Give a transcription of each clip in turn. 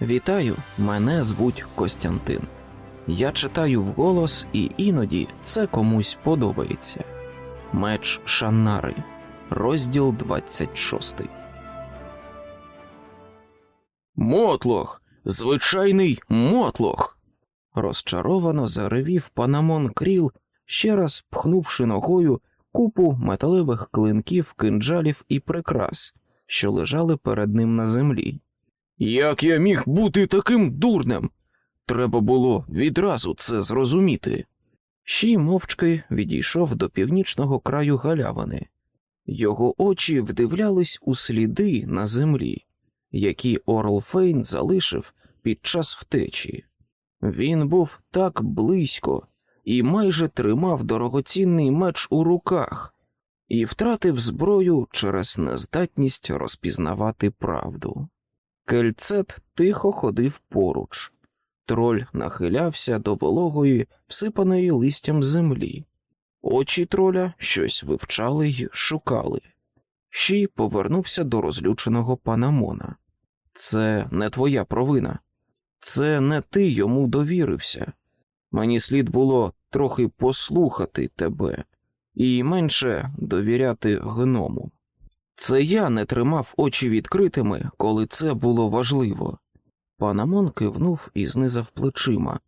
Вітаю, мене звуть Костянтин. Я читаю вголос, і іноді це комусь подобається. Меч Шаннари, розділ 26. Мотлох! Звичайний мотлох. Розчаровано заревів панамон кріл, ще раз пхнувши ногою купу металевих клинків, кинджалів і прикрас, що лежали перед ним на землі. Як я міг бути таким дурнем? Треба було відразу це зрозуміти. Щій мовчки відійшов до північного краю галявини. Його очі вдивлялись у сліди на землі, які Орл Фейн залишив під час втечі. Він був так близько і майже тримав дорогоцінний меч у руках і втратив зброю через нездатність розпізнавати правду. Кельцет тихо ходив поруч. Троль нахилявся до вологої, всипаної листям землі. Очі троля щось вивчали й шукали. Щій повернувся до розлюченого панамона. Це не твоя провина. Це не ти йому довірився. Мені слід було трохи послухати тебе і менше довіряти гному. Це я не тримав очі відкритими, коли це було важливо. Панамон кивнув і знизав плечима,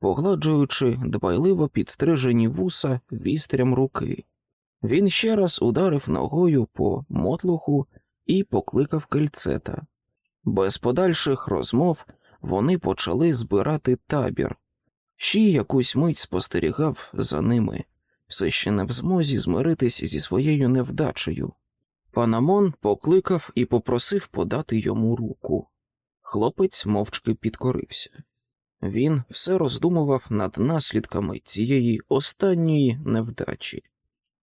погладжуючи дбайливо підстрижені вуса вістрям руки. Він ще раз ударив ногою по мотлуху і покликав кельцета. Без подальших розмов вони почали збирати табір. Ще якусь мить спостерігав за ними, все ще не в змозі змиритись зі своєю невдачею. Панамон покликав і попросив подати йому руку. Хлопець мовчки підкорився. Він все роздумував над наслідками цієї останньої невдачі.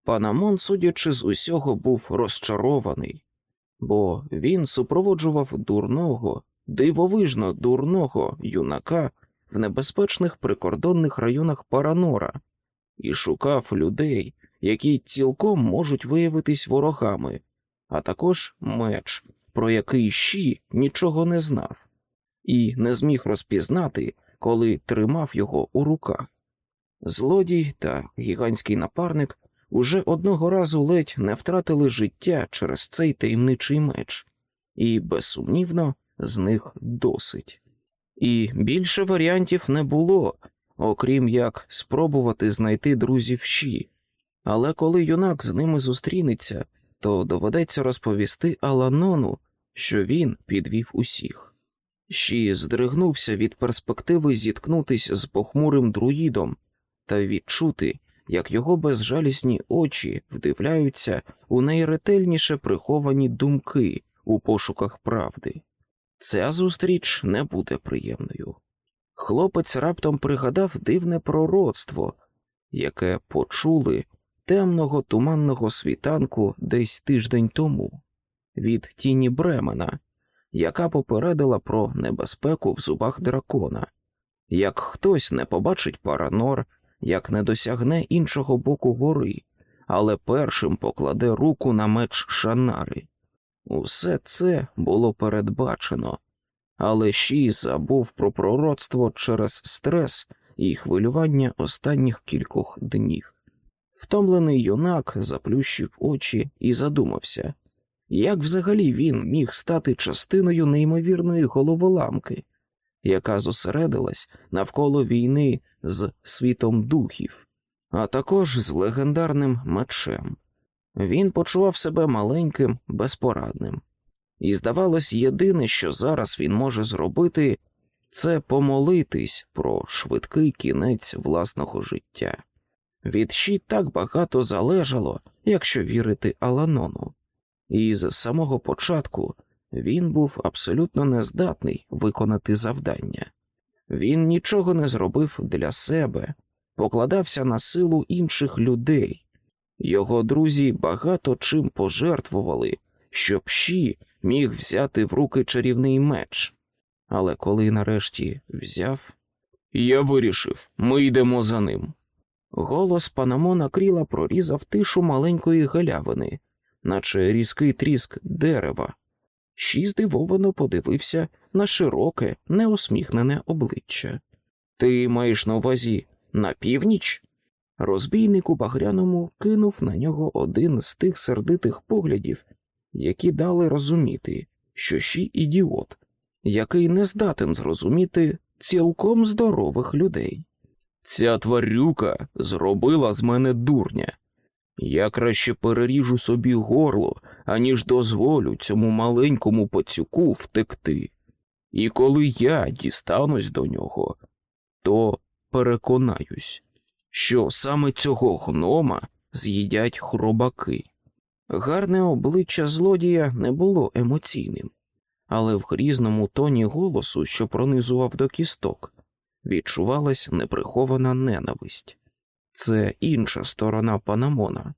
Панамон, судячи з усього, був розчарований, бо він супроводжував дурного, дивовижно дурного юнака в небезпечних прикордонних районах Паранора і шукав людей, які цілком можуть виявитись ворогами, а також меч, про який Щі нічого не знав, і не зміг розпізнати, коли тримав його у руках. Злодій та гігантський напарник уже одного разу ледь не втратили життя через цей таємничий меч, і, безсумнівно, з них досить. І більше варіантів не було, окрім як спробувати знайти друзів Щі. Але коли юнак з ними зустрінеться, то доведеться розповісти Аланону, що він підвів усіх. Щі здригнувся від перспективи зіткнутися з похмурим друїдом та відчути, як його безжалісні очі вдивляються у найретельніше приховані думки у пошуках правди. Ця зустріч не буде приємною. Хлопець раптом пригадав дивне пророцтво, яке почули темного туманного світанку десь тиждень тому від тіні Бремена, яка попередила про небезпеку в зубах дракона, як хтось не побачить Паранор, як не досягне іншого боку гори, але першим покладе руку на меч Шанари. Усе це було передбачено, але Ші забув про пророцтво через стрес і хвилювання останніх кількох днів. Втомлений юнак заплющив очі і задумався, як взагалі він міг стати частиною неймовірної головоламки, яка зосередилась навколо війни з світом духів, а також з легендарним мечем. Він почував себе маленьким, безпорадним, і, здавалось, єдине, що зараз він може зробити, це помолитись про швидкий кінець власного життя. Від щі так багато залежало, якщо вірити Аланону, і з самого початку він був абсолютно нездатний виконати завдання. Він нічого не зробив для себе, покладався на силу інших людей. Його друзі багато чим пожертвували, щоб Щі міг взяти в руки чарівний меч. Але коли нарешті взяв, я вирішив, ми йдемо за ним. Голос Панамона кріла прорізав тишу маленької галявини, наче різкий тріск дерева. Ші здивовано подивився на широке, неосміхнене обличчя. Ти маєш на увазі на північ? Розбійник у багряному кинув на нього один з тих сердитих поглядів, які дали розуміти, що Ші ідіот, який не здатен зрозуміти цілком здорових людей. Ця тварюка зробила з мене дурня. Я краще переріжу собі горло, аніж дозволю цьому маленькому пацюку втекти. І коли я дістанусь до нього, то переконаюсь, що саме цього гнома з'їдять хробаки. Гарне обличчя злодія не було емоційним, але в грізному тоні голосу, що пронизував до кісток, відчувалась неприхована ненависть. Це інша сторона Панамона,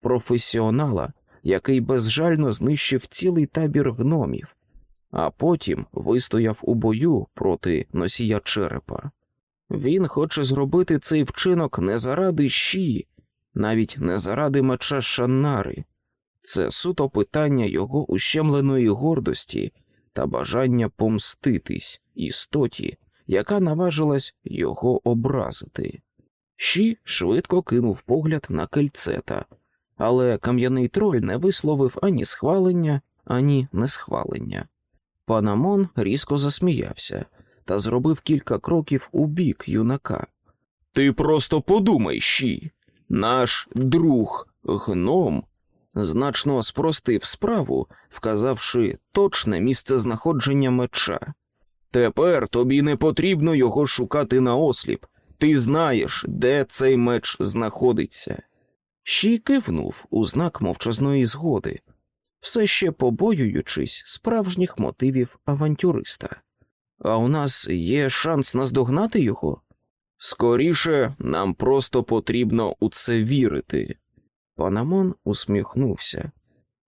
професіонала, який безжально знищив цілий табір гномів, а потім вистояв у бою проти носія черепа. Він хоче зробити цей вчинок не заради щі, навіть не заради меча Шаннари. Це суто питання його ущемленої гордості та бажання помститись істоті, яка наважилась його образити. Щі швидко кинув погляд на кельцета, але кам'яний троль не висловив ані схвалення, ані несхвалення. Панамон різко засміявся та зробив кілька кроків у бік юнака. Ти просто подумай, щі, наш друг гном значно спростив справу, вказавши точне місце знаходження меча. Тепер тобі не потрібно його шукати наосліп. Ти знаєш, де цей меч знаходиться. Щі кивнув у знак мовчазної згоди, все ще побоюючись справжніх мотивів авантюриста. А у нас є шанс наздогнати його? Скоріше нам просто потрібно у це вірити. Панамон усміхнувся.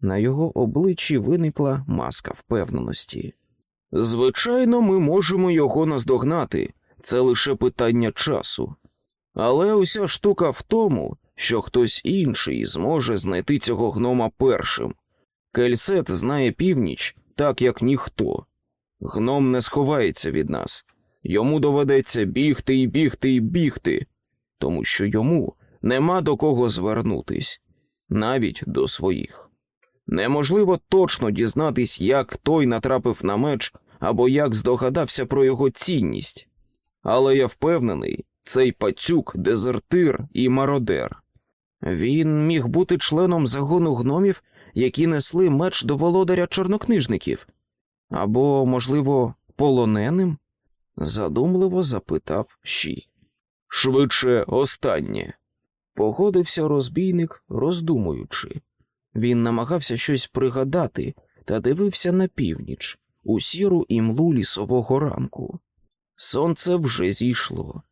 На його обличчі виникла маска впевненості. Звичайно, ми можемо його наздогнати, це лише питання часу. Але уся штука в тому, що хтось інший зможе знайти цього гнома першим. Кельсет знає північ так, як ніхто. Гном не сховається від нас. Йому доведеться бігти і бігти і бігти, тому що йому нема до кого звернутись, навіть до своїх. Неможливо точно дізнатись, як той натрапив на меч або як здогадався про його цінність. Але я впевнений, цей пацюк дезертир і мародер. Він міг бути членом загону гномів, які несли меч до володаря чорнокнижників, або, можливо, полоненим? задумливо запитав Ші. Швидше останнє. Погодився розбійник, роздумуючи. Він намагався щось пригадати та дивився на північ, у сіру імлу лісового ранку. Сонце вже зійшло.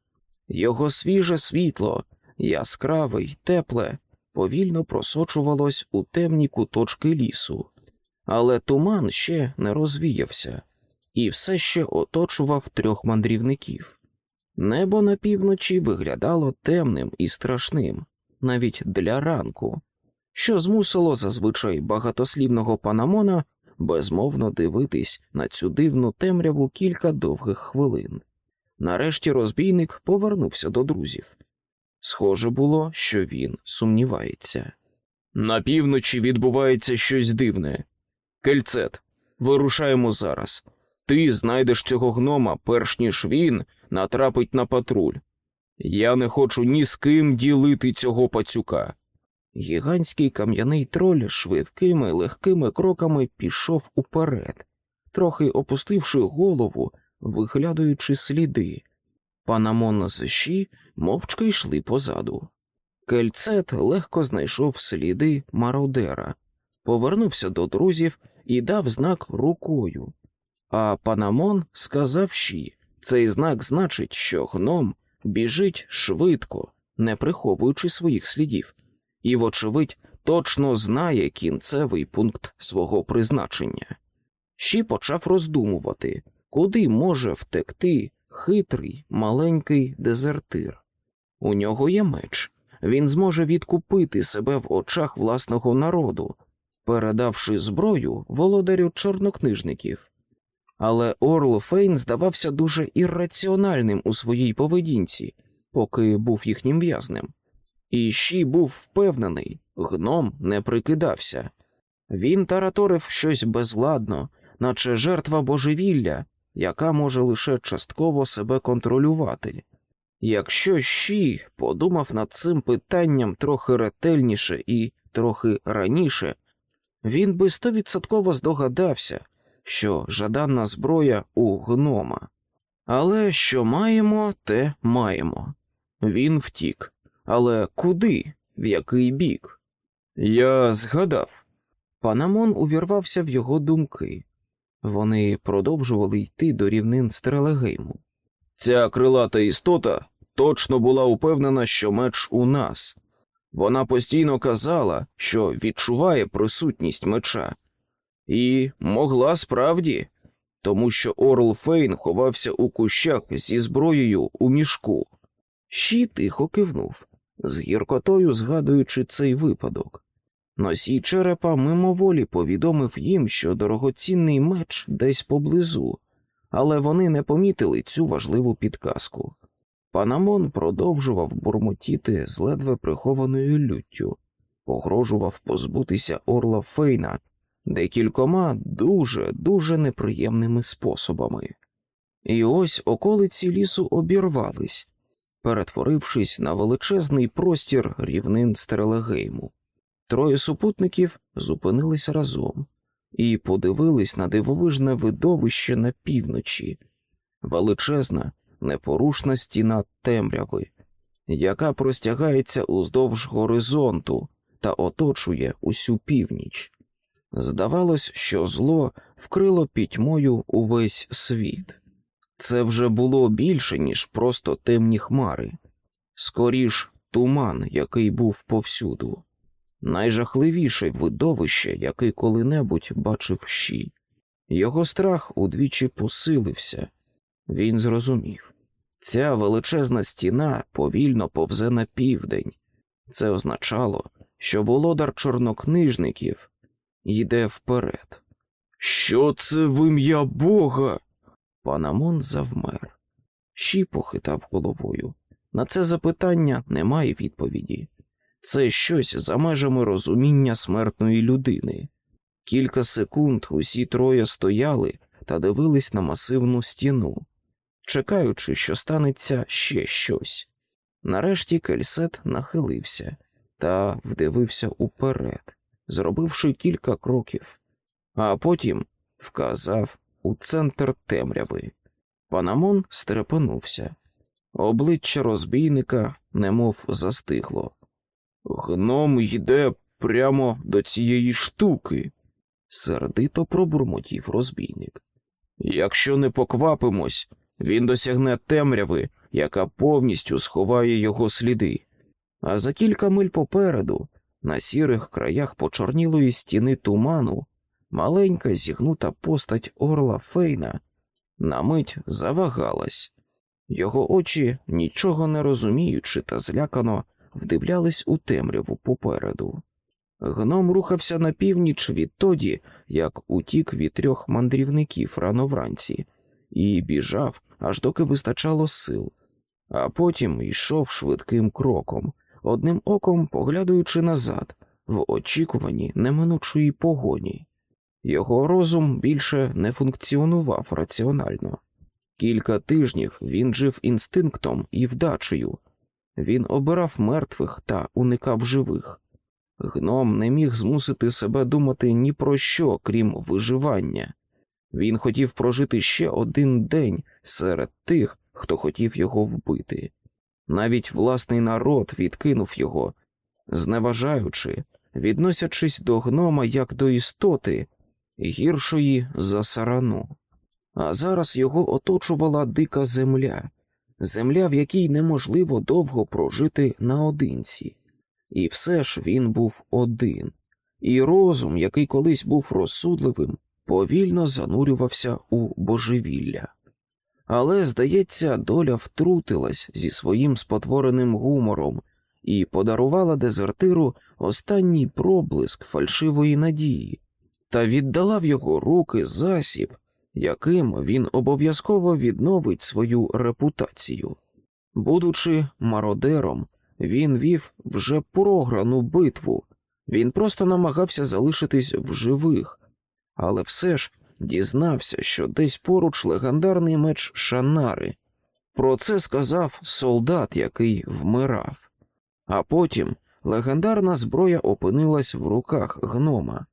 Його свіже світло, яскраве й тепле, повільно просочувалось у темні куточки лісу, але туман ще не розвіявся і все ще оточував трьох мандрівників. Небо на півночі виглядало темним і страшним, навіть для ранку, що змусило зазвичай багатослівного панамона безмовно дивитись на цю дивну темряву кілька довгих хвилин. Нарешті розбійник повернувся до друзів. Схоже було, що він сумнівається. На півночі відбувається щось дивне. Кельцет, вирушаємо зараз. Ти знайдеш цього гнома, перш ніж він натрапить на патруль. Я не хочу ні з ким ділити цього пацюка. Гігантський кам'яний троль швидкими легкими кроками пішов уперед, трохи опустивши голову, виглядаючи сліди. Панамон з щі мовчки йшли позаду. Кельцет легко знайшов сліди мародера, повернувся до друзів і дав знак рукою. А Панамон сказав щі, цей знак значить, що гном біжить швидко, не приховуючи своїх слідів, і, вочевидь, точно знає кінцевий пункт свого призначення. Щі почав роздумувати, куди може втекти хитрий маленький дезертир. У нього є меч, він зможе відкупити себе в очах власного народу, передавши зброю володарю чорнокнижників. Але Орл Фейн здавався дуже ірраціональним у своїй поведінці, поки був їхнім в'язнем. І Ші був впевнений, гном не прикидався. Він тараторив щось безладно, наче жертва божевілля, яка може лише частково себе контролювати. Якщо Ші подумав над цим питанням трохи ретельніше і трохи раніше, він би стовідсотково здогадався, що жаданна зброя у гнома. Але що маємо, те маємо. Він втік. Але куди, в який бік? Я згадав. Панамон увірвався в його думки. Вони продовжували йти до рівнин Стрелегейму. Ця крилата істота точно була упевнена, що меч у нас. Вона постійно казала, що відчуває присутність меча, і могла справді, тому що Орл Фейн ховався у кущах зі зброєю у мішку. Щі тихо кивнув, з гіркотою згадуючи цей випадок. Носій черепа мимоволі повідомив їм, що дорогоцінний меч десь поблизу, але вони не помітили цю важливу підказку. Панамон продовжував бурмотіти з ледве прихованою люттю, погрожував позбутися орла Фейна декількома дуже дуже неприємними способами. І ось околиці лісу обірвались, перетворившись на величезний простір рівнин Стрелегейму. Троє супутників зупинились разом і подивились на дивовижне видовище на півночі, величезна, непорушна стіна темряви, яка простягається уздовж горизонту та оточує усю північ. Здавалось, що зло вкрило пітьмою увесь світ. Це вже було більше, ніж просто темні хмари, скоріш туман, який був повсюду найжахливіше видовище, яке коли-небудь бачив щі. Його страх удвічі посилився. Він зрозумів. Ця величезна стіна повільно повзе на південь. Це означало, що володар чорнокнижників йде вперед. Що це в ім'я Бога? Панамон завмер. Щі похитав головою. На це запитання немає відповіді це щось за межами розуміння смертної людини. Кілька секунд усі троє стояли та дивились на масивну стіну, чекаючи, що станеться ще щось. Нарешті кельсет нахилився та вдивився уперед, зробивши кілька кроків, а потім вказав у центр темряви. Панамон стрепенувся. Обличчя розбійника немов застигло. Гном йде прямо до цієї штуки, сердито пробурмотів розбійник. Якщо не поквапимось, він досягне темряви, яка повністю сховає його сліди. А за кілька миль попереду, на сірих краях почорнілої стіни туману, маленька зігнута постать орла Фейна на мить завагалась. Його очі, нічого не розуміючи та злякано, вдивлялись у темряву попереду. Гном рухався на північ відтоді, як утік від трьох мандрівників рано вранці, і біжав, аж доки вистачало сил, а потім йшов швидким кроком, одним оком поглядаючи назад, в очікуванні неминучої погоні. Його розум більше не функціонував раціонально. Кілька тижнів він жив інстинктом і вдачею, він обирав мертвих та уникав живих. Гном не міг змусити себе думати ні про що, крім виживання. Він хотів прожити ще один день серед тих, хто хотів його вбити. Навіть власний народ відкинув його, зневажаючи, відносячись до гнома як до істоти, гіршої за сарану. А зараз його оточувала дика земля, земля, в якій неможливо довго прожити наодинці. І все ж він був один, і розум, який колись був розсудливим, повільно занурювався у божевілля. Але, здається, доля втрутилась зі своїм спотвореним гумором і подарувала дезертиру останній проблиск фальшивої надії та віддала в його руки засіб, яким він обов'язково відновить свою репутацію. Будучи мародером, він вів вже програну битву, він просто намагався залишитись в живих, але все ж дізнався, що десь поруч легендарний меч Шанари. Про це сказав солдат, який вмирав. А потім легендарна зброя опинилась в руках гнома,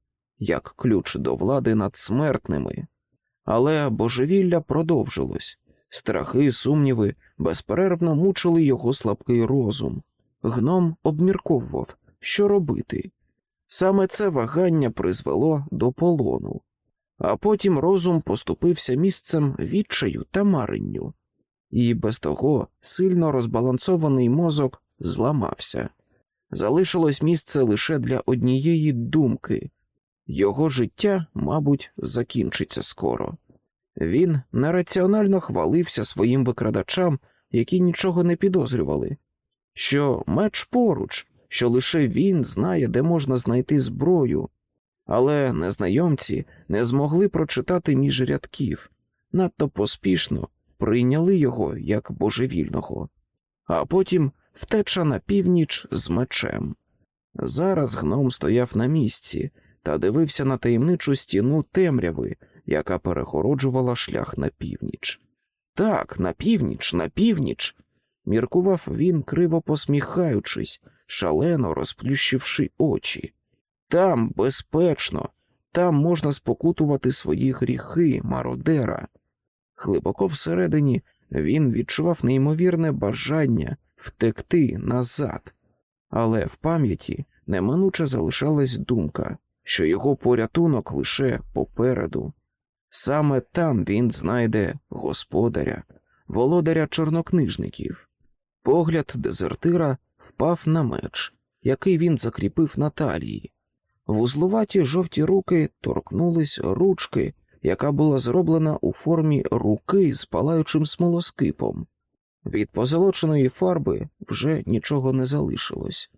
як ключ до влади над смертними. Але божевілля продовжилось, страхи, сумніви безперервно мучили його слабкий розум. Гном обмірковував, що робити. Саме це вагання призвело до полону, а потім розум поступився місцем відчаю та маренню, і без того сильно розбалансований мозок зламався. Залишилось місце лише для однієї думки його життя, мабуть, закінчиться скоро. Він нераціонально хвалився своїм викрадачам, які нічого не підозрювали, що меч поруч, що лише він знає, де можна знайти зброю, але незнайомці не змогли прочитати між рядків, надто поспішно прийняли його як божевільного, а потім втеча на північ з мечем. Зараз гном стояв на місці та дивився на таємничу стіну темряви, яка перегороджувала шлях на північ. Так, на північ, на північ. міркував він, криво посміхаючись, шалено розплющивши очі. Там безпечно, там можна спокутувати свої гріхи, мародера. Глибоко всередині він відчував неймовірне бажання втекти назад, але в пам'яті неминуче залишалась думка, що його порятунок лише попереду. Саме там він знайде господаря, володаря чорнокнижників. Погляд дезертира впав на меч, який він закріпив на талії. Вузлуваті жовті руки торкнулись ручки, яка була зроблена у формі руки з палаючим смолоскипом. Від позолоченої фарби вже нічого не залишилось.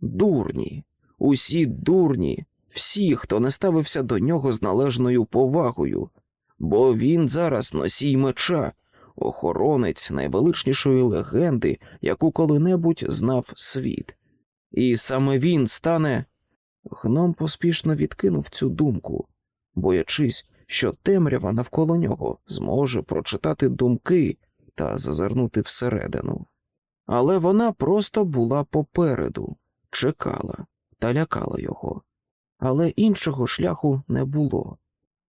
Дурні, усі дурні, всі, хто не ставився до нього з належною повагою, бо він зараз носій меча, охоронець найвеличнішої легенди, яку коли-небудь знав світ. І саме він стане. Гном поспішно відкинув цю думку, боячись, що темрява навколо нього зможе прочитати думки та зазирнути всередину. Але вона просто була попереду, чекала та лякала його. Але іншого шляху не було.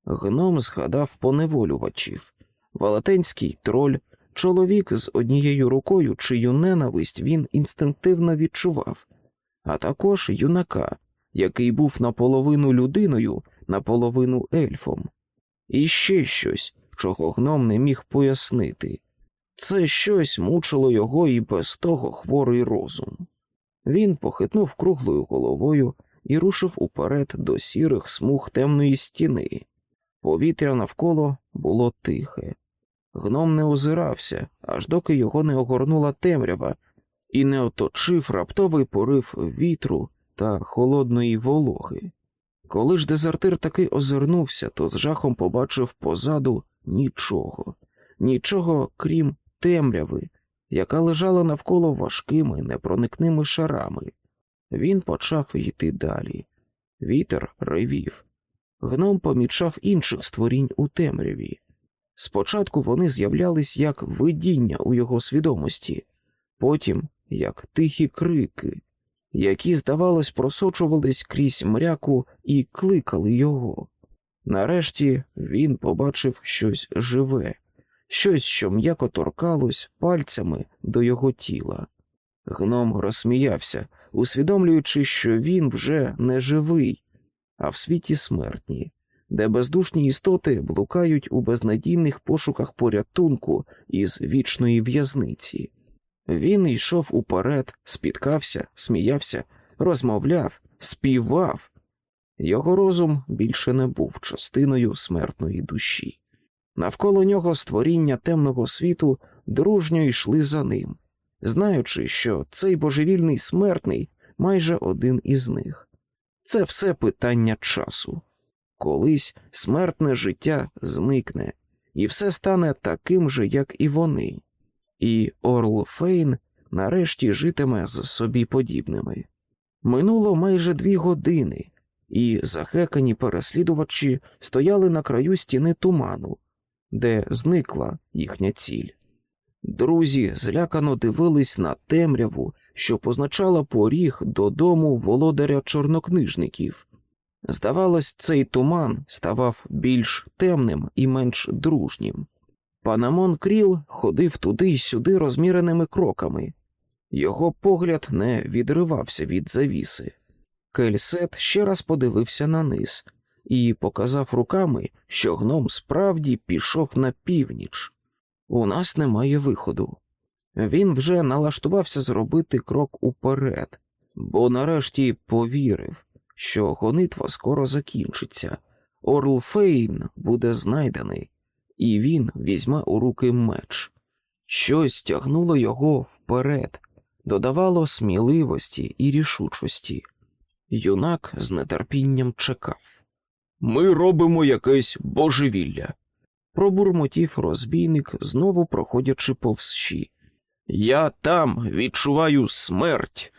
Гном згадав поневолювачів, Велетенський троль, чоловік з однією рукою, чию ненависть він інстинктивно відчував, а також юнака, який був наполовину людиною, наполовину ельфом, і ще щось, чого гном не міг пояснити. Це щось мучило його і без того хворий розум. Він похитнув круглою головою і рушив уперед до сірих смуг темної стіни. Повітря навколо було тихе. Гном не озирався, аж доки його не огорнула темрява і не оточив раптовий порив вітру та холодної вологи. Коли ж дезертир таки озирнувся, то з жахом побачив позаду нічого, нічого крім темряви, яка лежала навколо важкими непроникними шарами. Він почав йти далі. Вітер ревів. Гном помічав інших створінь у темряві. Спочатку вони з'являлись як видіння у його свідомості, потім як тихі крики, які, здавалось, просочувались крізь мряку і кликали його. Нарешті він побачив щось живе, щось, що м'яко торкалось пальцями до його тіла. Гном розсміявся, усвідомлюючи, що він вже не живий, а в світі смертні, де бездушні істоти блукають у безнадійних пошуках порятунку із вічної в'язниці. Він йшов уперед, спіткався, сміявся, розмовляв, співав. Його розум більше не був частиною смертної душі. Навколо нього створіння темного світу дружньо йшли за ним, знаючи, що цей божевільний смертний майже один із них. Це все питання часу. Колись смертне життя зникне, і все стане таким же, як і вони, і Орл Фейн нарешті житиме з собі подібними. Минуло майже дві години, і захекані переслідувачі стояли на краю стіни туману, де зникла їхня ціль. Друзі злякано дивились на темряву, що позначала поріг додому володаря чорнокнижників. Здавалось, цей туман ставав більш темним і менш дружнім. Панамон Кріл ходив туди й сюди розміреними кроками. Його погляд не відривався від завіси. Кельсет ще раз подивився на низ і показав руками, що гном справді пішов на північ. У нас немає виходу. Він вже налаштувався зробити крок уперед, бо нарешті повірив, що гонитва скоро закінчиться. Орл Фейн буде знайдений, і він візьме у руки меч. Щось тягнуло його вперед, додавало сміливості і рішучості. Юнак з нетерпінням чекав. Ми робимо якесь божевілля. Пробурмотів розбійник, знову проходячи повз. Я там відчуваю смерть.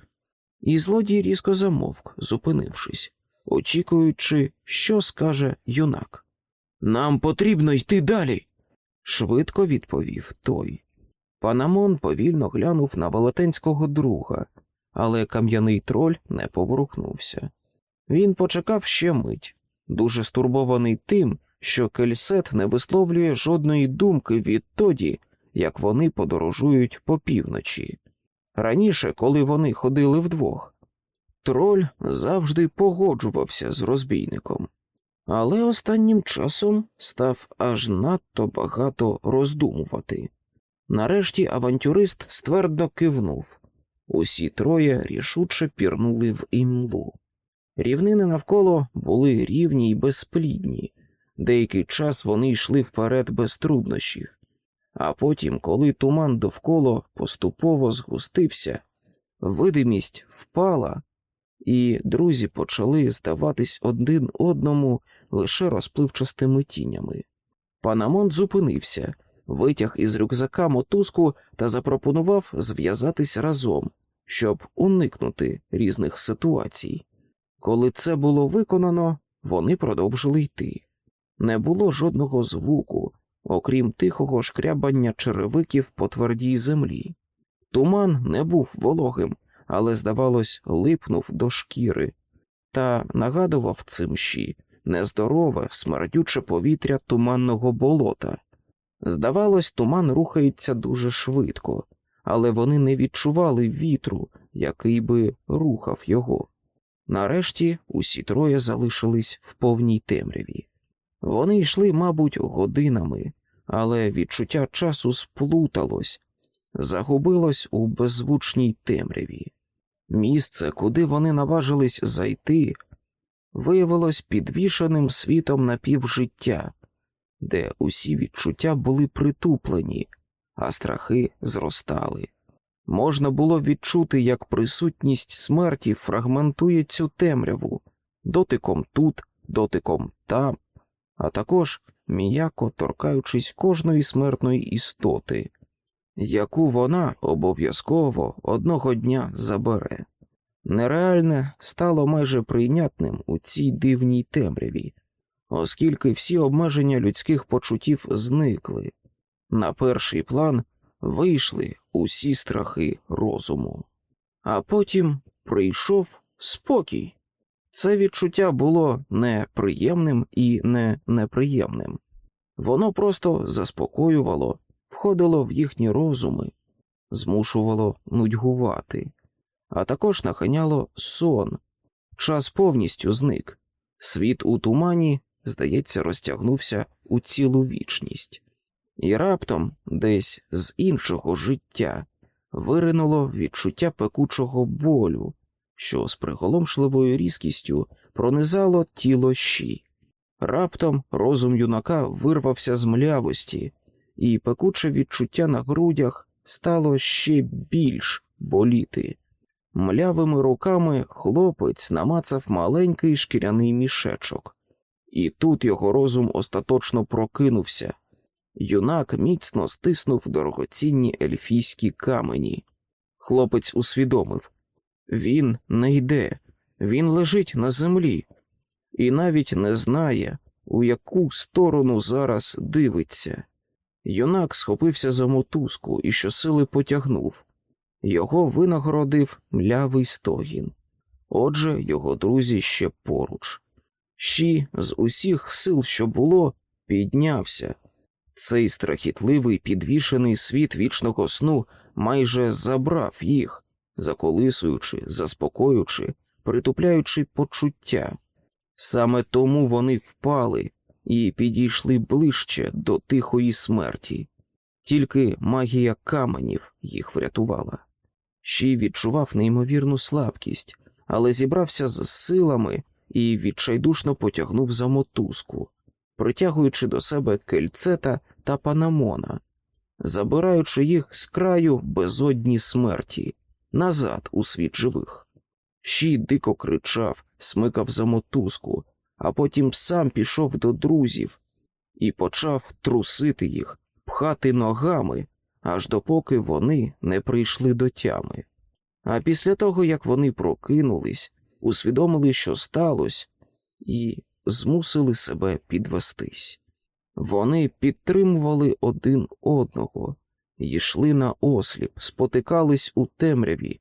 І злодій різко замовк, зупинившись, очікуючи, що скаже юнак. Нам потрібно йти далі, швидко відповів той. Панамон повільно глянув на велетенського друга, але кам'яний троль не поворухнувся. Він почекав ще мить, дуже стурбований тим, що Кельсет не висловлює жодної думки відтоді, як вони подорожують по півночі. Раніше, коли вони ходили вдвох, троль завжди погоджувався з розбійником, але останнім часом став аж надто багато роздумувати. Нарешті авантюрист ствердо кивнув. Усі троє рішуче пірнули в імлу. Рівнини навколо були рівні й безплідні, деякий час вони йшли вперед без труднощів, а потім, коли туман довкола поступово згустився, видимість впала, і друзі почали здаватись один одному лише розпливчастими тінями. Панамон зупинився, витяг із рюкзака мотузку та запропонував зв'язатись разом, щоб уникнути різних ситуацій. Коли це було виконано, вони продовжили йти. Не було жодного звуку, окрім тихого шкрябання черевиків по твердій землі. Туман не був вологим, але, здавалось, липнув до шкіри, та нагадував цим щі нездорове, смердюче повітря туманного болота. Здавалось, туман рухається дуже швидко, але вони не відчували вітру, який би рухав його. Нарешті усі троє залишились в повній темряві. Вони йшли, мабуть, годинами, але відчуття часу сплуталось, загубилось у беззвучній темряві. Місце, куди вони наважились зайти, виявилось підвішеним світом напівжиття, де усі відчуття були притуплені, а страхи зростали. Можна було відчути, як присутність смерті фрагментує цю темряву дотиком тут, дотиком там, а також м'яко торкаючись кожної смертної істоти, яку вона обов'язково одного дня забере. Нереальне стало майже прийнятним у цій дивній темряві, оскільки всі обмеження людських почуттів зникли. На перший план вийшли усі страхи розуму. А потім прийшов спокій. Це відчуття було не приємним і не неприємним. Воно просто заспокоювало, входило в їхні розуми, змушувало нудьгувати, а також наханяло сон. Час повністю зник. Світ у тумані, здається, розтягнувся у цілу вічність. І раптом, десь з іншого життя, виринуло відчуття пекучого болю, що з приголомшливою різкістю пронизало тіло щі. Раптом розум юнака вирвався з млявості, і пекуче відчуття на грудях стало ще більш боліти. Млявими руками хлопець намацав маленький шкіряний мішечок, і тут його розум остаточно прокинувся. Юнак міцно стиснув дорогоцінні ельфійські камені. Хлопець усвідомив він не йде, він лежить на землі і навіть не знає, у яку сторону зараз дивиться. Юнак схопився за мотузку і щосили потягнув. Його винагородив млявий стогін. Отже, його друзі ще поруч. Щі з усіх сил, що було, піднявся. Цей страхітливий підвішений світ вічного сну майже забрав їх, заколисуючи, заспокоюючи, притупляючи почуття. Саме тому вони впали і підійшли ближче до тихої смерті, тільки магія каменів їх врятувала. Щій відчував неймовірну слабкість, але зібрався з силами і відчайдушно потягнув за мотузку, притягуючи до себе кельцета та панамона, забираючи їх з краю безодні смерті, назад у світ живих. Щій дико кричав, смикав за мотузку, а потім сам пішов до друзів і почав трусити їх, пхати ногами, аж допоки вони не прийшли до тями. А після того, як вони прокинулись, усвідомили, що сталося, і змусили себе підвестись. Вони підтримували один одного, йшли на осліп, спотикались у темряві,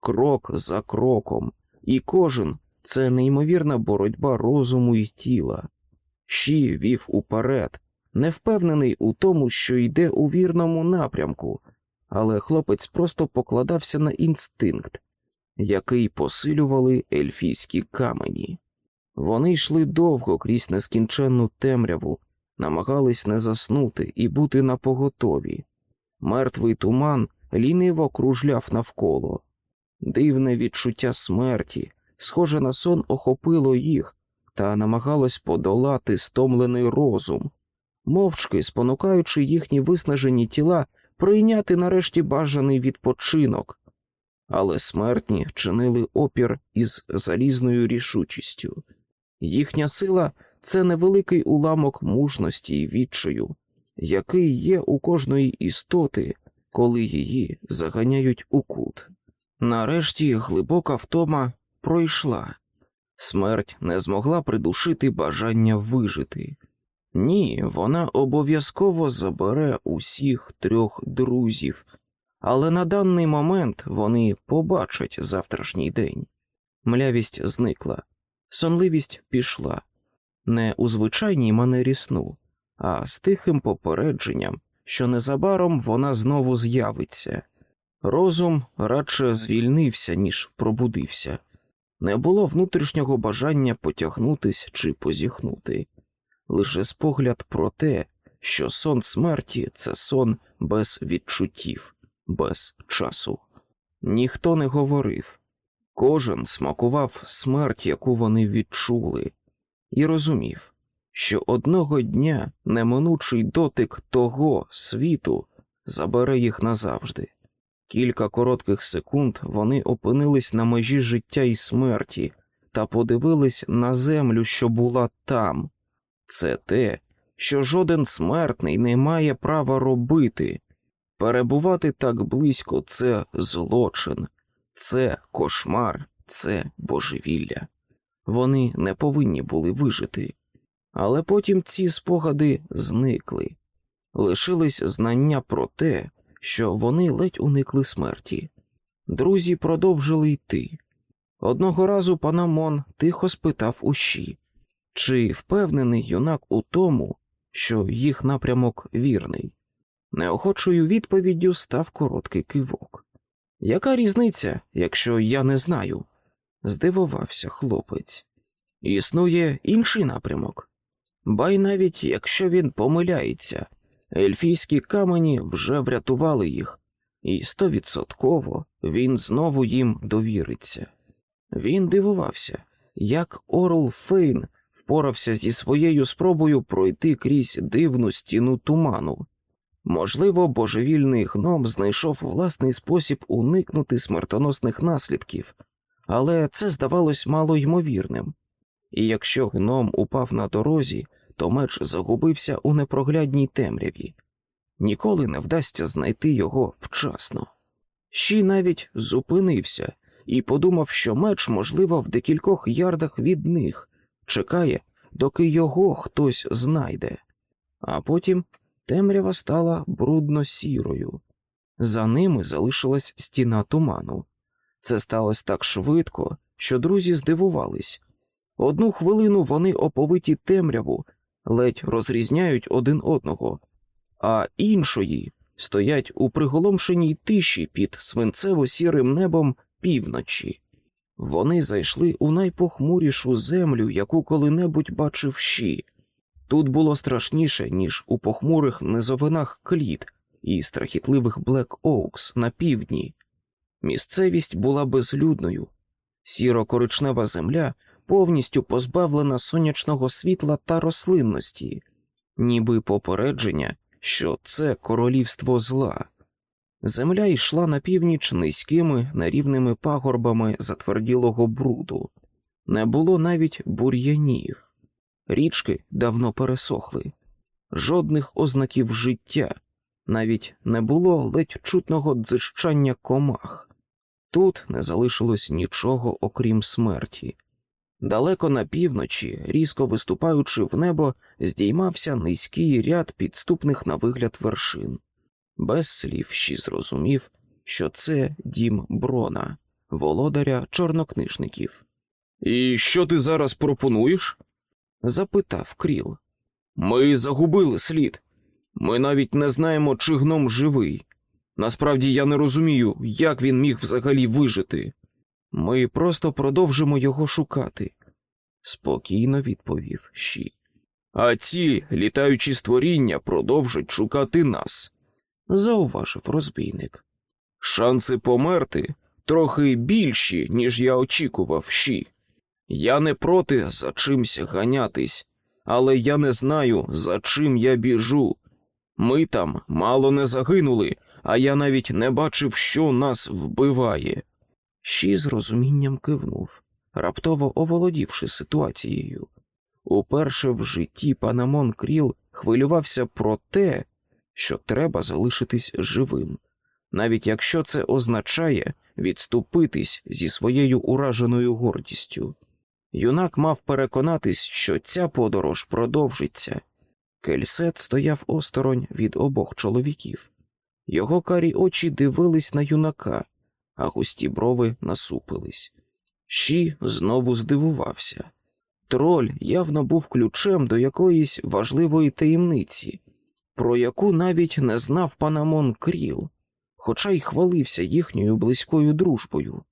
крок за кроком, і кожен це неймовірна боротьба розуму і тіла. Щі вів уперед, не впевнений у тому, що йде у вірному напрямку, але хлопець просто покладався на інстинкт, який посилювали ельфійські камені. Вони йшли довго крізь нескінченну темряву, намагались не заснути і бути напоготові. Мертвий туман ліниво кружляв навколо. Дивне відчуття смерті, схоже на сон, охопило їх та намагалось подолати стомлений розум, мовчки спонукаючи їхні виснажені тіла прийняти нарешті бажаний відпочинок, але смертні чинили опір із залізною рішучістю. Їхня сила це невеликий уламок мужності і відчаю, який є у кожної істоти, коли її заганяють у кут. Нарешті глибока втома пройшла, смерть не змогла придушити бажання вижити. Ні, вона обов'язково забере усіх трьох друзів, але на даний момент вони побачать завтрашній день. Млявість зникла, сонливість пішла, не у звичайній манері сну, а з тихим попередженням, що незабаром вона знову з'явиться. Розум радше звільнився, ніж пробудився, не було внутрішнього бажання потягнутись чи позіхнути, лише спогляд про те, що сон смерті це сон без відчуттів, без часу. Ніхто не говорив, кожен смакував смерть, яку вони відчули, і розумів, що одного дня неминучий дотик того світу забере їх назавжди. Кілька коротких секунд вони опинились на межі життя і смерті та подивились на землю, що була там. Це те, що жоден смертний не має права робити. Перебувати так близько це злочин, це кошмар, це божевілля. Вони не повинні були вижити, але потім ці спогади зникли, лишились знання про те, що вони ледь уникли смерті. Друзі продовжили йти. Одного разу Панамон тихо спитав ущі, чи впевнений юнак у тому, що їх напрямок вірний. Неохочою відповіддю став короткий кивок. Яка різниця, якщо я не знаю? здивувався хлопець. Існує інший напрямок. Бай навіть якщо він помиляється, ельфійські камені вже врятували їх, і стовідсотково він знову їм довіриться. Він дивувався, як Орл Фейн впорався зі своєю спробою пройти крізь дивну стіну туману. Можливо, божевільний гном знайшов власний спосіб уникнути смертоносних наслідків, але це здавалось мало ймовірним. І якщо гном упав на дорозі, то меч загубився у непроглядній темряві. Ніколи не вдасться знайти його вчасно. Щі навіть зупинився і подумав, що меч, можливо, в декількох ярдах від них чекає, доки його хтось знайде, а потім темрява стала брудно сірою. За ними залишилась стіна туману. Це сталося так швидко, що друзі здивувались. Одну хвилину вони оповиті темряву, ледь розрізняють один одного, а іншої стоять у приголомшеній тиші під свинцево-сірим небом півночі. Вони зайшли у найпохмурішу землю, яку коли-небудь бачив щі. Тут було страшніше, ніж у похмурих низовинах кліт і страхітливих Блек Оукс на півдні. Місцевість була безлюдною, сіро-коричнева земля повністю позбавлена сонячного світла та рослинності, ніби попередження, що це королівство зла. Земля йшла на північ низькими нерівними пагорбами затверділого бруду, не було навіть бур'янів, річки давно пересохли, жодних ознаків життя, навіть не було ледь чутного дзищання комах. Тут не залишилось нічого окрім смерті. Далеко на півночі, різко виступаючи в небо, здіймався низький ряд підступних на вигляд вершин. Без слів ще зрозумів, що це дім Брона, володаря чорнокнижників. І що ти зараз пропонуєш? запитав Кріл. Ми загубили слід. Ми навіть не знаємо, чи гном живий. Насправді я не розумію, як він міг взагалі вижити. Ми просто продовжимо його шукати, спокійно відповів Ші. А ці літаючі створіння продовжать шукати нас, зауважив розбійник. Шанси померти трохи більші, ніж я очікував, Ші. Я не проти за чимсь ганятись, але я не знаю, за чим я біжу. Ми там мало не загинули, а я навіть не бачив, що нас вбиває. Щі з розумінням кивнув, раптово оволодівши ситуацією. Уперше в житті Панамон Кріл хвилювався про те, що треба залишитись живим, навіть якщо це означає відступитись зі своєю ураженою гордістю. Юнак мав переконатись, що ця подорож продовжиться. Кельсет стояв осторонь від обох чоловіків. Його карі очі дивились на юнака, а густі брови насупились. Щі знову здивувався. Троль явно був ключем до якоїсь важливої таємниці, про яку навіть не знав панамон Кріл, хоча й хвалився їхньою близькою дружбою.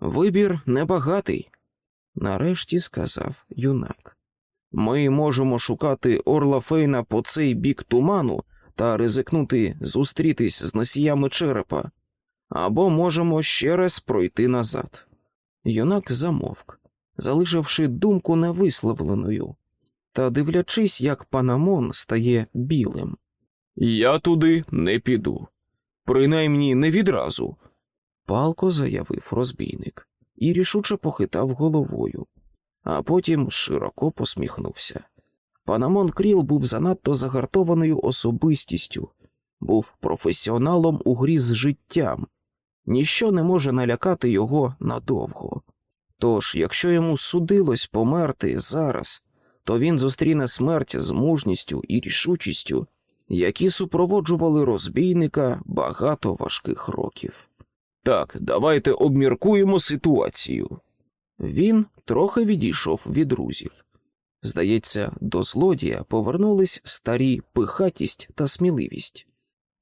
Вибір небагатий, нарешті сказав юнак. Ми можемо шукати Орла Фейна по цей бік туману та ризикнути зустрітись з носіями черепа, або можемо ще раз пройти назад. Юнак замовк, залишивши думку невисловленою, та дивлячись, як панамон стає білим. Я туди не піду, принаймні не відразу, палко заявив розбійник і рішуче похитав головою, а потім широко посміхнувся. Панамон Кріл був занадто загартованою особистістю, був професіоналом у грі з життям, ніщо не може налякати його надовго. Тож, якщо йому судилось померти зараз, то він зустріне смерть з мужністю і рішучістю, які супроводжували розбійника багато важких років. Так, давайте обміркуємо ситуацію. Він трохи відійшов від друзів. Здається, до злодія повернулись старі пихатість та сміливість.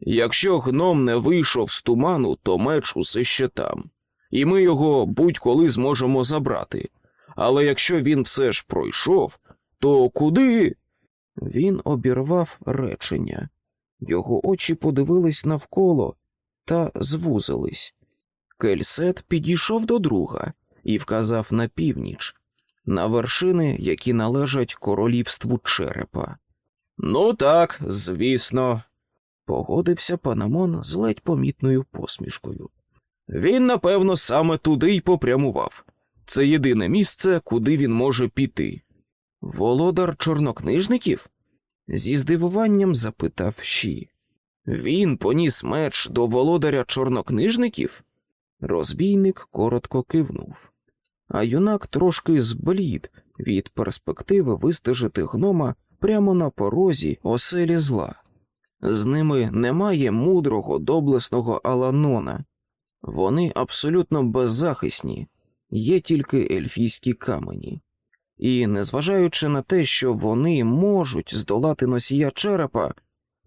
Якщо гном не вийшов з туману, то меч усе ще там, і ми його будь-коли зможемо забрати. Але якщо він все ж пройшов, то куди? Він обірвав речення, його очі подивились навколо та звузились. Кельсет підійшов до друга і вказав на північ, на вершини, які належать королівству черепа. Ну так, звісно, Погодився Панамон з ледь помітною посмішкою. Він, напевно, саме туди й попрямував. Це єдине місце, куди він може піти. Володар чорнокнижників? зі здивуванням запитав Ші. Він поніс меч до володаря чорнокнижників? Розбійник коротко кивнув, а юнак трошки зблід від перспективи вистежити гнома прямо на порозі оселі зла. З ними немає мудрого, доблесного Аланона, вони абсолютно беззахисні, є тільки ельфійські камені. І, незважаючи на те, що вони можуть здолати носія черепа,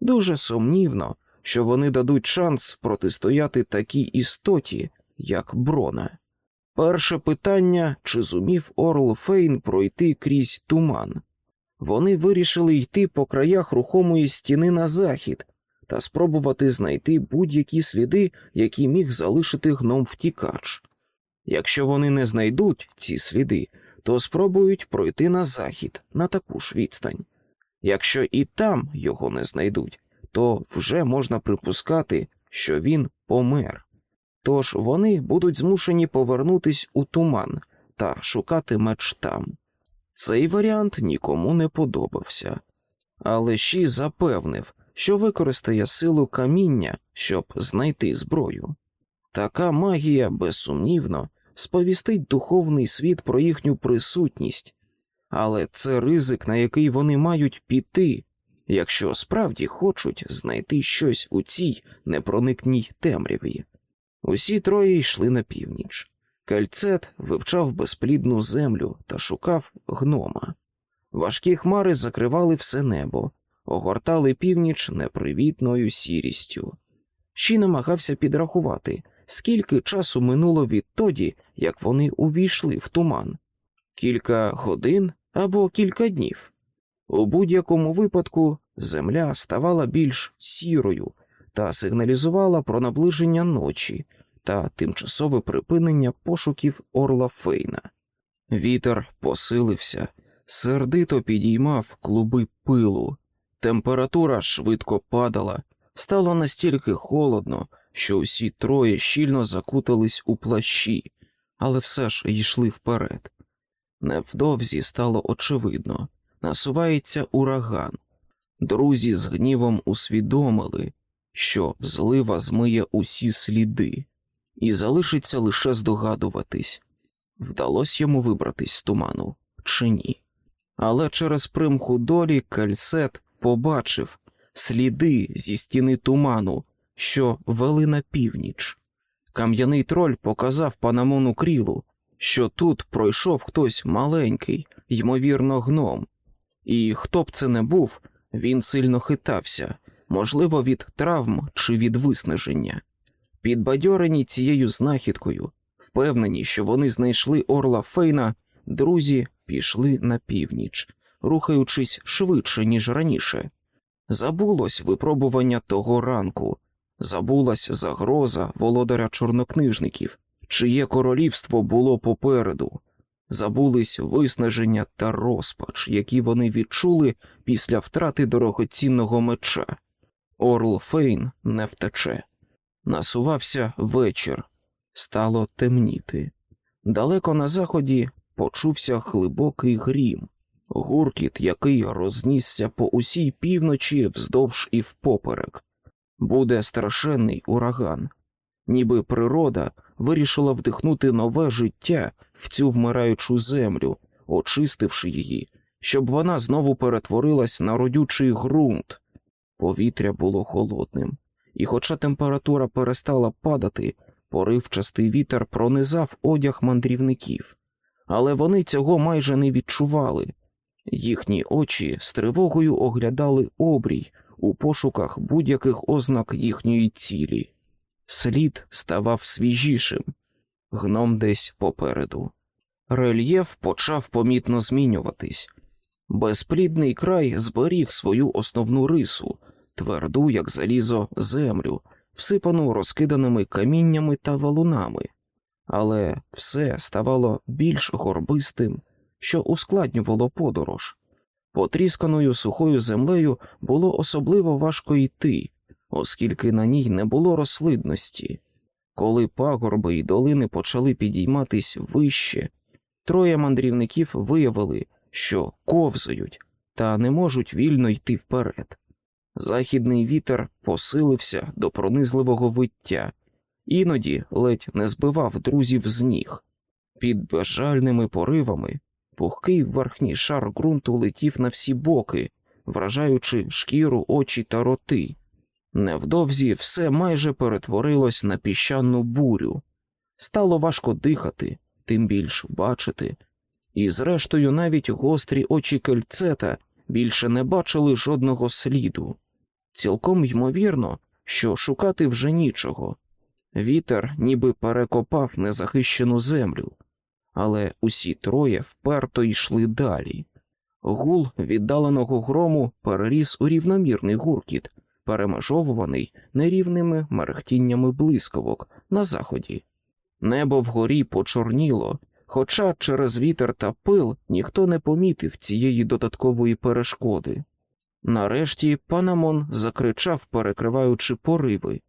дуже сумнівно, що вони дадуть шанс протистояти такій істоті, як брона. Перше питання чи зумів Орл Фейн пройти крізь туман. Вони вирішили йти по краях рухомої стіни на захід та спробувати знайти будь-які сліди, які міг залишити гном втікач. Якщо вони не знайдуть ці сліди, то спробують пройти на захід на таку ж відстань. Якщо і там його не знайдуть, то вже можна припускати, що він помер. Тож вони будуть змушені повернутись у туман та шукати меч там. Цей варіант нікому не подобався, але Ші запевнив, що використає силу каміння, щоб знайти зброю. Така магія, безсумнівно, сповістить духовний світ про їхню присутність, але це ризик, на який вони мають піти, якщо справді хочуть знайти щось у цій непроникній темряві. Усі троє йшли на північ. Кальцет вивчав безплідну землю та шукав гнома. Важкі хмари закривали все небо, огортали північ непривітною сірістю. Щі намагався підрахувати, скільки часу минуло відтоді, як вони увійшли в туман кілька годин або кілька днів. У будь-якому випадку земля ставала більш сірою та сигналізувала про наближення ночі та тимчасове припинення пошуків Орла Фейна. Вітер посилився, сердито підіймав клуби пилу, температура швидко падала, стало настільки холодно, що усі троє щільно закутались у плащі, але все ж йшли вперед. Невдовзі стало очевидно насувається ураган. Друзі з гнівом усвідомили, що злива змиє усі сліди, і залишиться лише здогадуватись, вдалося йому вибратись з туману чи ні. Але через примху долі кальсет побачив сліди зі стіни туману, що вели на північ. Кам'яний троль показав панамону крілу, що тут пройшов хтось маленький, ймовірно, гном, і хто б це не був, він сильно хитався, можливо, від травм чи від виснаження. Підбадьорені цією знахідкою, впевнені, що вони знайшли орла Фейна, друзі пішли на північ, рухаючись швидше, ніж раніше. Забулось випробування того ранку, забулась загроза володаря чорнокнижників, чиє королівство було попереду, забулись виснаження та розпач, які вони відчули після втрати дорогоцінного меча. Орл Фейн не втече. Насувався вечір, стало темніти. Далеко на заході почувся глибокий грім, гуркіт, який рознісся по усій півночі вздовж і впоперек. Буде страшенний ураган, ніби природа вирішила вдихнути нове життя в цю вмираючу землю, очистивши її, щоб вона знову перетворилась на родючий ґрунт. Повітря було холодним, і, хоча температура перестала падати, поривчастий вітер пронизав одяг мандрівників, але вони цього майже не відчували. Їхні очі з тривогою оглядали обрій у пошуках будь-яких ознак їхньої цілі. Слід ставав свіжішим, гном десь попереду. Рельєф почав помітно змінюватись. Безплідний край зберіг свою основну рису, тверду, як залізо, землю, всипану розкиданими каміннями та валунами, але все ставало більш горбистим, що ускладнювало подорож. Потрісканою сухою землею було особливо важко йти, оскільки на ній не було рослинності. Коли пагорби і долини почали підійматись вище, троє мандрівників виявили, що ковзають та не можуть вільно йти вперед. Західний вітер посилився до пронизливого виття, іноді ледь не збивав друзів з ніг. Під безжальними поривами пухкий верхній шар ґрунту летів на всі боки, вражаючи шкіру, очі та роти. Невдовзі все майже перетворилось на піщану бурю. Стало важко дихати, тим більш бачити, і, зрештою, навіть гострі очі кельцета більше не бачили жодного сліду. Цілком ймовірно, що шукати вже нічого. Вітер ніби перекопав незахищену землю, але усі троє вперто йшли далі. Гул віддаленого грому переріс у рівномірний гуркіт, перемежовуваний нерівними мерехтіннями блискавок на заході. Небо вгорі почорніло, хоча через вітер та пил ніхто не помітив цієї додаткової перешкоди. Нарешті панамон закричав, перекриваючи пориви.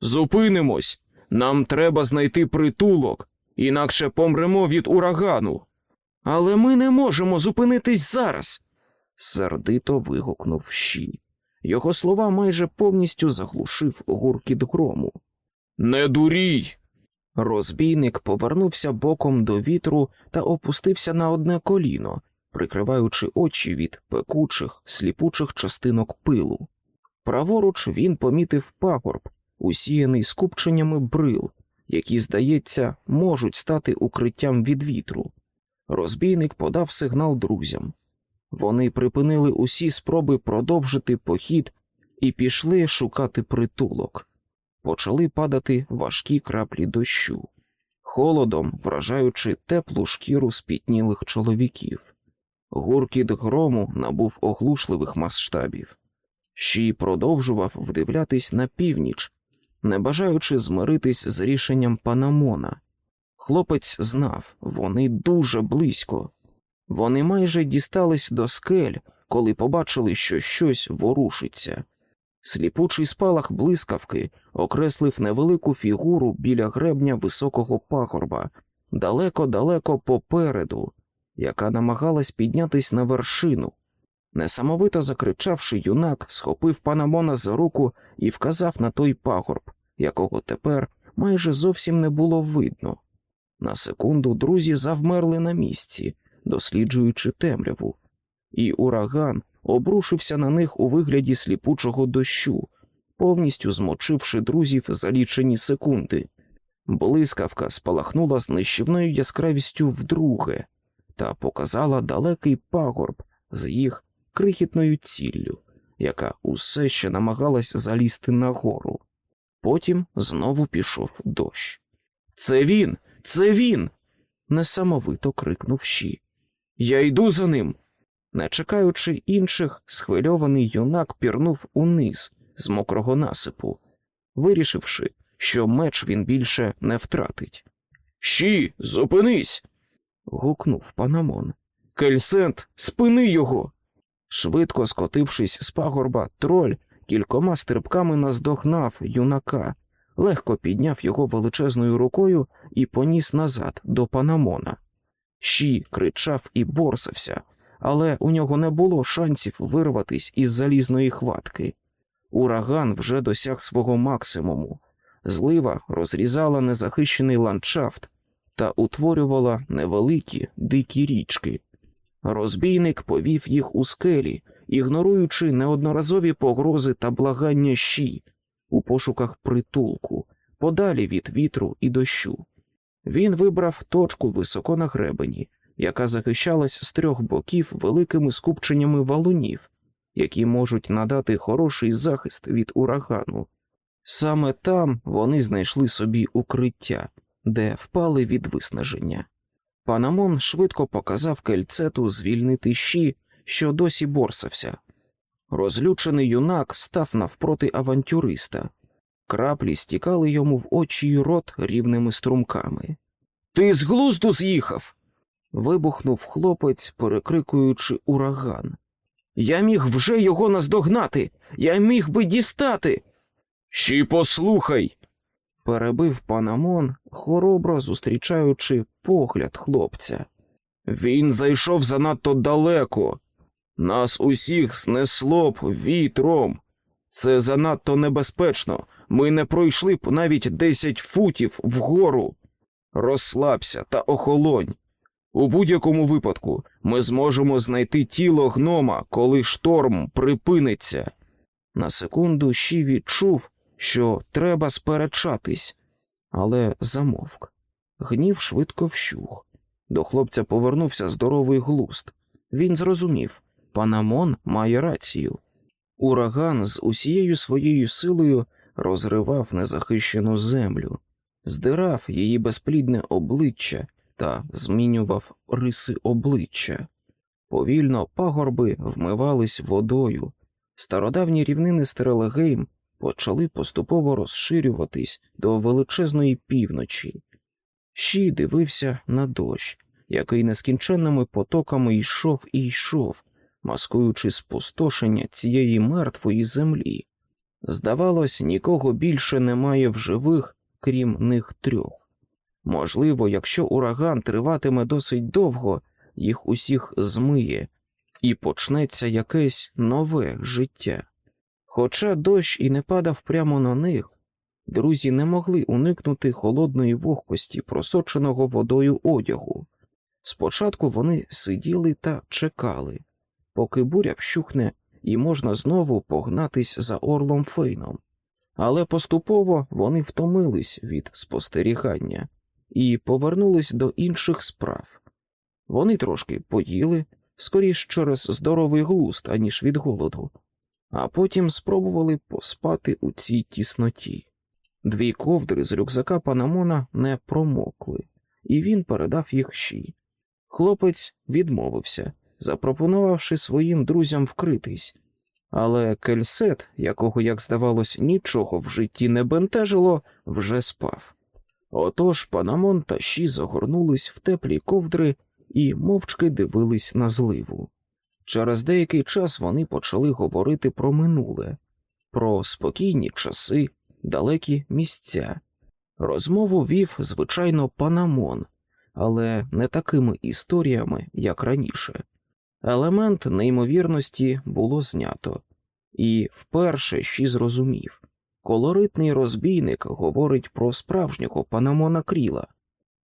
Зупинимось! Нам треба знайти притулок, інакше помремо від урагану. Але ми не можемо зупинитись зараз. сердито вигукнув Щі. Його слова майже повністю заглушив гуркіт грому. Не дурій. Розбійник повернувся боком до вітру та опустився на одне коліно, прикриваючи очі від пекучих, сліпучих частинок пилу. Праворуч він помітив пагорб, усіяний скупченнями брил, які, здається, можуть стати укриттям від вітру. Розбійник подав сигнал друзям. Вони припинили усі спроби продовжити похід і пішли шукати притулок. Почали падати важкі краплі дощу, холодом вражаючи теплу шкіру спітнілих чоловіків. Гуркіт грому набув оглушливих масштабів. Щій продовжував вдивлятись на північ, не бажаючи змиритись з рішенням Панамона. Хлопець знав, вони дуже близько. Вони майже дістались до скель, коли побачили, що щось ворушиться. Сліпучий спалах блискавки окреслив невелику фігуру біля гребня високого пагорба, далеко-далеко попереду, яка намагалась піднятись на вершину. Несамовито закричавши, юнак схопив панамона за руку і вказав на той пагорб, якого тепер майже зовсім не було видно. На секунду друзі завмерли на місці, досліджуючи темряву, і ураган обрушився на них у вигляді сліпучого дощу, повністю змочивши друзів за лічені секунди. Блискавка спалахнула з нищівною яскравістю вдруге та показала далекий пагорб з їх крихітною ціллю, яка усе ще намагалась залізти нагору. Потім знову пішов дощ. Це він, це він. несамовито крикнув Щі. Я йду за ним. Не чекаючи інших, схвильований юнак пірнув униз з мокрого насипу, вирішивши, що меч він більше не втратить. Щі, зупинись. Гукнув панамон. Кельсент, спини його. Швидко скотившись з пагорба, троль кількома стрибками наздогнав юнака, легко підняв його величезною рукою і поніс назад до панамона. Щі кричав і борсався, але у нього не було шансів вирватись із залізної хватки. Ураган вже досяг свого максимуму, злива розрізала незахищений ландшафт та утворювала невеликі дикі річки. Розбійник повів їх у скелі, ігноруючи неодноразові погрози та благання щі у пошуках притулку, подалі від вітру і дощу. Він вибрав точку високо на гребені, яка захищалась з трьох боків великими скупченнями валунів, які можуть надати хороший захист від урагану. Саме там вони знайшли собі укриття, де впали від виснаження. Панамон швидко показав кельцету звільнити щі, що досі борсався. Розлючений юнак став навпроти авантюриста. Краплі стікали йому в очі й рот рівними струмками. Ти з глузду з'їхав. вибухнув хлопець, перекрикуючи ураган. Я міг вже його наздогнати, я міг би дістати. Щі послухай. Перебив панамон, хоробро зустрічаючи погляд хлопця. Він зайшов занадто далеко. Нас усіх знесло б вітром. Це занадто небезпечно. Ми не пройшли б навіть десять футів вгору. Розслабся та охолонь. У будь-якому випадку ми зможемо знайти тіло гнома, коли шторм припиниться. На секунду Ші відчув, що треба сперечатись, але замовк. Гнів швидко вщух. До хлопця повернувся здоровий глуст. Він зрозумів панамон має рацію. Ураган з усією своєю силою розривав незахищену землю, здирав її безплідне обличчя та змінював риси обличчя. Повільно пагорби вмивались водою, стародавні рівнини Стрелегейм почали поступово розширюватись до величезної півночі. Щі дивився на дощ, який нескінченними потоками йшов і йшов, маскуючи спустошення цієї мертвої землі. Здавалось, нікого більше немає в живих, крім них трьох. Можливо, якщо ураган триватиме досить довго, їх усіх змиє, і почнеться якесь нове життя. Хоча дощ і не падав прямо на них, друзі не могли уникнути холодної вогкості просоченого водою одягу. Спочатку вони сиділи та чекали, поки буря вщухне і можна знову погнатись за орлом фейном. Але поступово вони втомились від спостерігання і повернулись до інших справ. Вони трошки поїли, скоріш через здоровий глуст, аніж від голоду, а потім спробували поспати у цій тісноті. Дві ковдри з рюкзака Панамона не промокли, і він передав їх щі. Хлопець відмовився, запропонувавши своїм друзям вкритись, але кельсет, якого, як здавалось, нічого в житті не бентежило, вже спав. Отож Панамон та щі загорнулись в теплі ковдри і мовчки дивились на зливу. Через деякий час вони почали говорити про минуле, про спокійні часи, далекі місця. Розмову вів, звичайно, Панамон, але не такими історіями, як раніше. Елемент неймовірності було знято, і вперше ще зрозумів колоритний розбійник говорить про справжнього Панамона Кріла.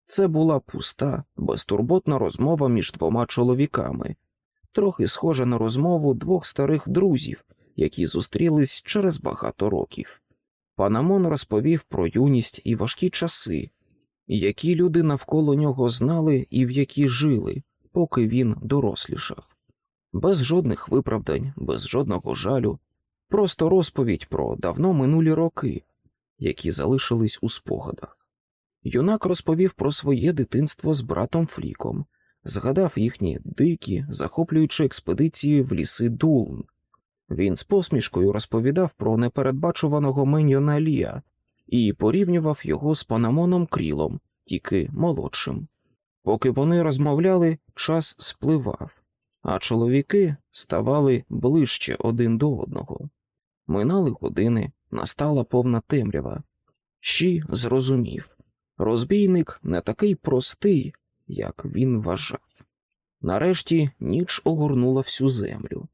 Це була пуста, безтурботна розмова між двома чоловіками, трохи схожа на розмову двох старих друзів, які зустрілись через багато років. Панамон розповів про юність і важкі часи, які люди навколо нього знали і в які жили, поки він дорослішав, без жодних виправдань, без жодного жалю, просто розповідь про давно минулі роки, які залишились у спогадах. Юнак розповів про своє дитинство з братом Фліком, згадав їхні дикі, захоплюючі експедиції в ліси Дулн. Він з посмішкою розповідав про непередбачуваного Меньйона Лія і порівнював його з Панамоном Крілом, тільки молодшим. Поки вони розмовляли, час спливав, а чоловіки ставали ближче один до одного. Минали години, настала повна темрява. Щі зрозумів розбійник не такий простий, як він вважав. Нарешті ніч огорнула всю землю.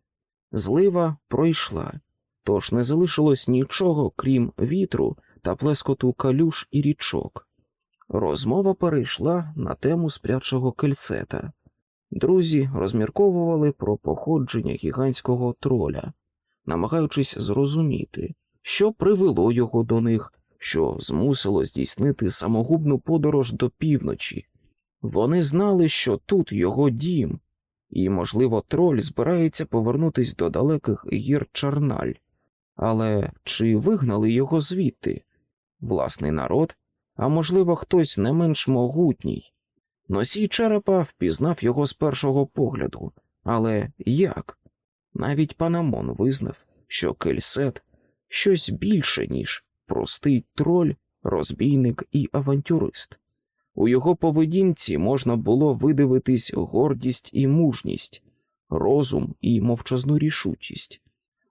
Злива пройшла, тож не залишилось нічого, крім вітру та плескоту калюш і річок. Розмова перейшла на тему спрячого кельсета. Друзі розмірковували про походження гігантського троля, намагаючись зрозуміти, що привело його до них, що змусило здійснити самогубну подорож до півночі. Вони знали, що тут його дім, і, можливо, троль збирається повернутись до далеких гір Чарналь. Але чи вигнали його звідти? Власний народ, а можливо, хтось не менш могутній. Носій черепа впізнав його з першого погляду, але як? Навіть панамон визнав, що кельсет щось більше, ніж простий троль, розбійник і авантюрист. У його поведінці можна було видивитись гордість і мужність, розум і мовчазну рішучість,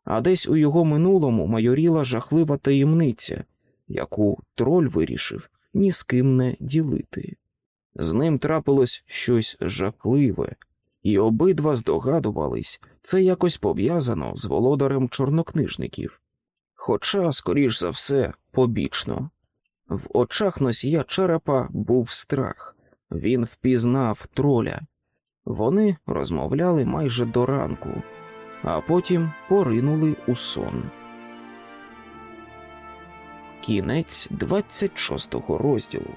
а десь у його минулому майоріла жахлива таємниця, яку троль вирішив ні з ким не ділити. З ним трапилось щось жахливе, і обидва здогадувались, це якось пов'язано з володарем чорнокнижників. Хоча, скоріш за все, побічно. В очах носія черепа був страх, він впізнав троля. Вони розмовляли майже до ранку, а потім поринули у сон. Кінець 26 розділу.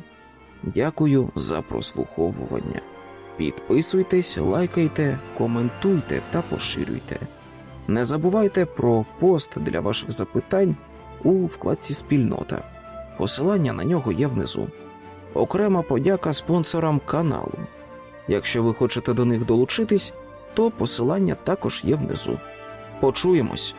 Дякую за прослуховування. Підписуйтесь, лайкайте, коментуйте та поширюйте. Не забувайте про пост для ваших запитань у вкладці Спільнота. Посилання на нього є внизу. Окрема подяка спонсорам каналу. Якщо ви хочете до них долучитись, то посилання також є внизу. Почуємось!